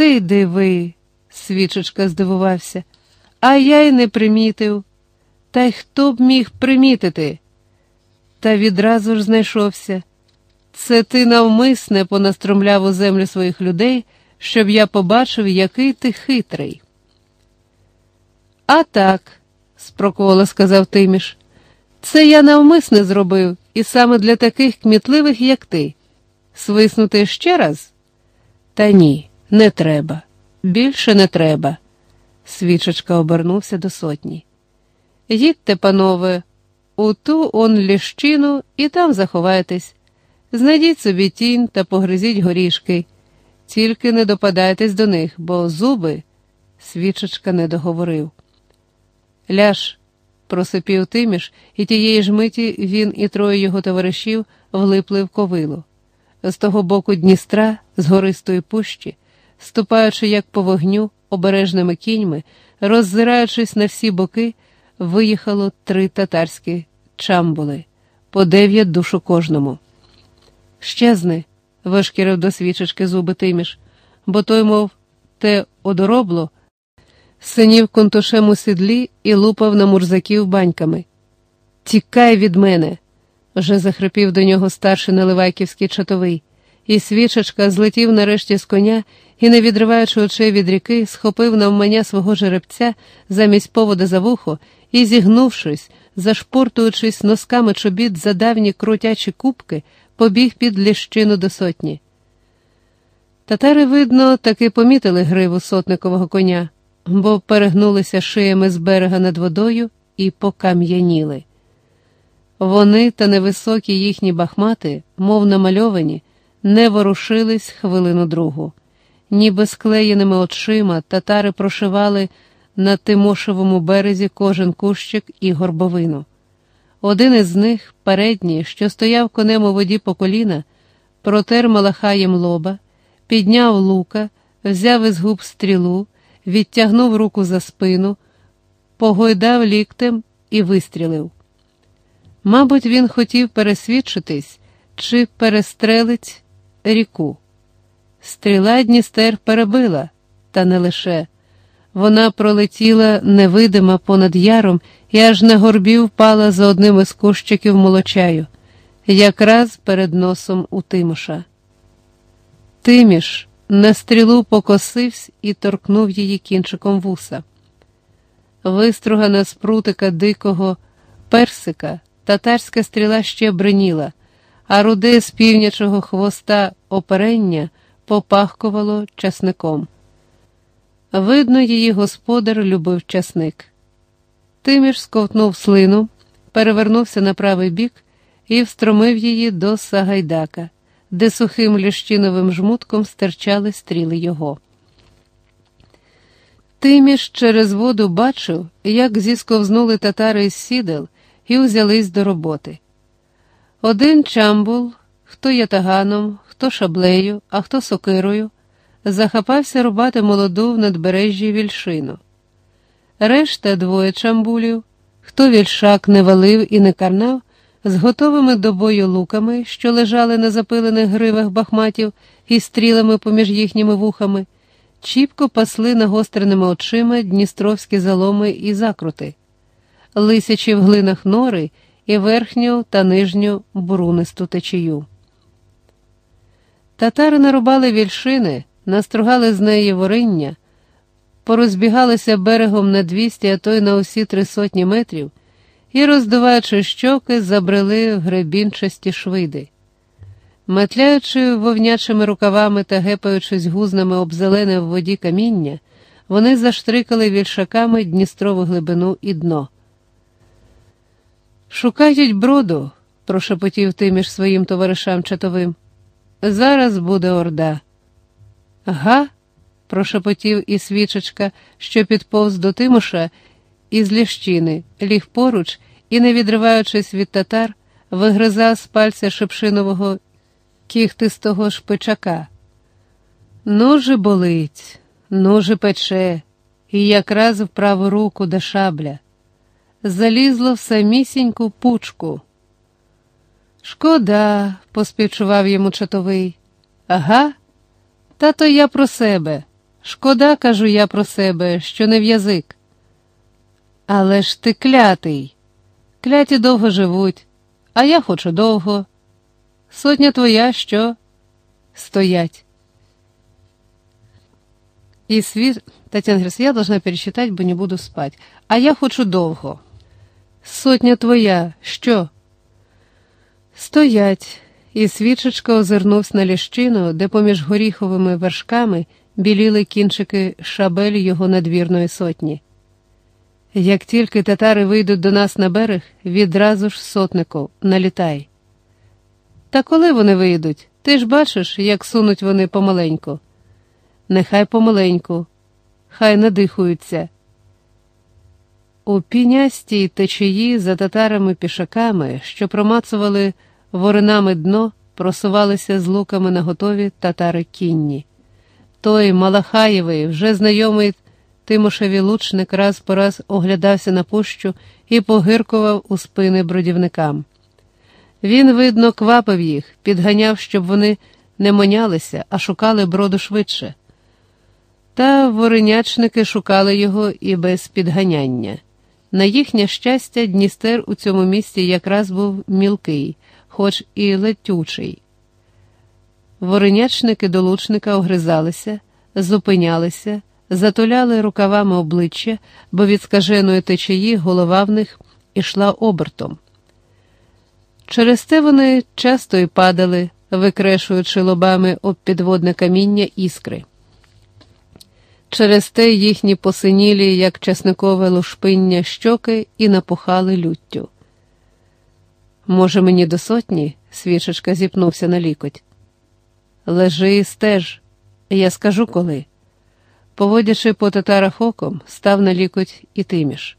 Ти диви, свічечка здивувався, а я й не примітив. Та й хто б міг примітити? Та відразу ж знайшовся. Це ти навмисне понастромляв у землю своїх людей, щоб я побачив, який ти хитрий. А так, спроколо сказав Тиміш, це я навмисне зробив, і саме для таких кмітливих, як ти. Свиснути ще раз? Та ні, не треба. Більше не треба. Свічечка обернувся до сотні. Їдьте, панове, у ту он ліщину і там заховайтесь. Знайдіть собі тінь та погризіть горішки, тільки не допадайтесь до них, бо зуби, свічечка не договорив. Ляж, просипів Тиміш, і тієї ж миті він і троє його товаришів влипли в ковилу. З того боку Дністра, з гористої пущі, ступаючи як по вогню, обережними кіньми, роззираючись на всі боки, виїхало три татарські чамбули, по дев'ять душ у кожному. Щезни, вишкірив до свічечки зуби Тиміш, бо той, мов, те одоробло, синів контушем у сідлі і лупав на мурзаків баньками. Тікай від мене, вже захрипів до нього старший наливайківський чатовий, і свічечка злетів нарешті з коня і, не відриваючи очей від ріки, схопив навмання свого жеребця замість повода за вухо і, зігнувшись, зашпортуючись носками чобіт за давні крутячі кубки, побіг під ліщину до сотні. Татари, видно, таки помітили гриву сотникового коня, бо перегнулися шиями з берега над водою і покам'яніли. Вони та невисокі їхні бахмати, мов намальовані, не ворушились хвилину другу. Ніби склеєними очима татари прошивали на Тимошевому березі кожен кущик і горбовину. Один із них, передній, що стояв конем у воді по коліна, протер малахаєм лоба, підняв лука, взяв із губ стрілу, відтягнув руку за спину, погойдав ліктем і вистрілив. Мабуть, він хотів пересвідчитись, чи перестрелить ріку. Стріла Дністер перебила, та не лише. Вона пролетіла невидима понад яром і аж на горбі впала за одним із кущиків молочаю, якраз перед носом у Тимоша. Тиміш на стрілу покосився і торкнув її кінчиком вуса. Вистругана з прутика дикого персика, татарська стріла ще бриніла, а руде з півнячого хвоста оперення попахкувало часником. Видно, її господар любив часник. Тиміш сковтнув слину, перевернувся на правий бік і встромив її до Сагайдака, де сухим ліщиновим жмутком стирчали стріли його. Тиміш через воду бачив, як зісковзнули татари із сідел і узялись до роботи. Один чамбул, хто ятаганом, хто шаблею, а хто сокирою захапався рубати молоду в надбережжі вільшину. Решта двоє чамбулів, хто вільшак не валив і не карнав, з готовими до бою луками, що лежали на запилених гривах бахматів і стрілами поміж їхніми вухами, чіпко пасли нагостреними очима дністровські заломи і закрути, лисячи в глинах нори і верхню та нижню брунисту течію. Татари нарубали вільшини настругали з неї вориння, порозбігалися берегом на двісті, а то й на усі три сотні метрів, і, роздуваючи щоки, забрели в гребінчасті швиди. Метляючи вовнячими рукавами та гепаючись гузнами об зелене в воді каміння, вони заштрикали вільшаками Дністрову глибину і дно. Шукають броду, прошепотів ти між своїм товаришам чатовим. Зараз буде орда. Га? прошепотів і свічечка, що підповз до Тимоша із ліщини, ліг поруч і, не відриваючись від татар, вигризав з пальця шепшинового кіхтистого шпичака. Ножи болить, ножи пече, і якраз в праву руку до шабля. Залізло в самісіньку пучку. Шкода, поспівчував йому чатовий. Ага. Та то я про себе. Шкода, кажу я про себе, що не в язик. Але ж ти клятий. Кляті довго живуть, а я хочу довго. Сотня твоя що? Стоять. И свет... Татьяна говорит, я должна пересчитать, бо не буду спать. А я хочу довго. Сотня твоя, що? Стоять. І свічечка озирнувся на ліщину, де поміж горіховими вершками біліли кінчики шабель його надвірної сотні. Як тільки татари вийдуть до нас на берег, відразу ж сотнику налітай. Та коли вони вийдуть, ти ж бачиш, як сунуть вони помаленьку. Нехай помаленьку, хай надихуються. У пінястій течії за татарами пішаками, що промацували воринами дно, просувалися з луками на готові татари кінні. Той Малахаєвий, вже знайомий Тимошеві лучник, раз по раз оглядався на пущу і погиркував у спини бродівникам. Він, видно, квапив їх, підганяв, щоб вони не монялися, а шукали броду швидше. Та воринячники шукали його і без підганяння. На їхнє щастя, Дністер у цьому місті якраз був мілкий, хоч і летючий. Воринячники до лучника огризалися, зупинялися, затуляли рукавами обличчя, бо від скаженої течії голова в них ішла обертом. Через те вони часто й падали, викрешуючи лобами об підводне каміння іскри. Через те їхні посинілі, як чесникове лушпиння щоки, і напухали люттю. Може, мені до сотні? свічечка зіпнувся на лікоть. Лежи і стеж, я скажу коли. Поводячи по татарах оком, став на лікоть і тиміш.